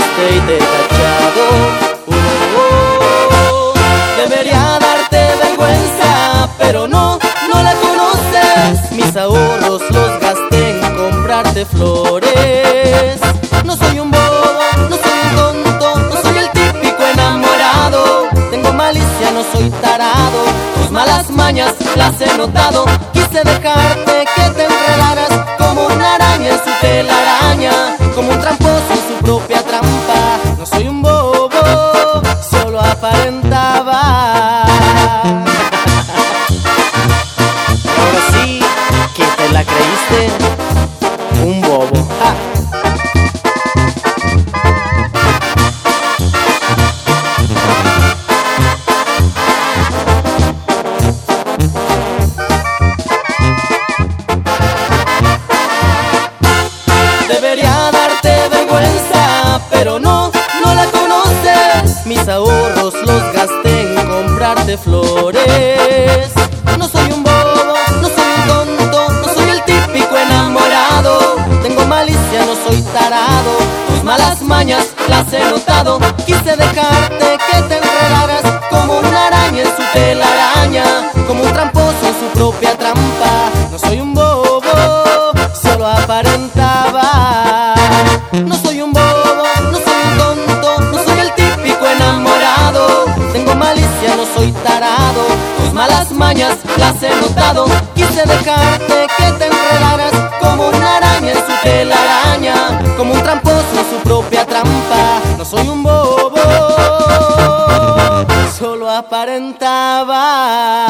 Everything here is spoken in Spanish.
olvidaste y te he cachado. Uh, uh, uh. Debería darte vergüenza, pero no, no la conoces. Mis ahorros los gasté en comprarte flores. No soy un bobo, no soy un tonto, no soy el típico enamorado. Tengo malicia, no soy tarado. Tus malas mañas las he notado. Quise dejarte que te enredaras pero no, no la conoces. Mis ahorros los gasté en comprarte flores. No soy un bobo, no soy un tonto, no soy el típico enamorado. Tengo malicia, no soy tarado. Tus malas mañas las he notado. Quise dejarte que te enredaras como una araña en su telaraña, como un tramposo en su propia trampa. He notado. Quise dejarte que te enredaras como una araña en su telaraña, como un tramposo en su propia trampa. No soy un bobo, solo aparentaba.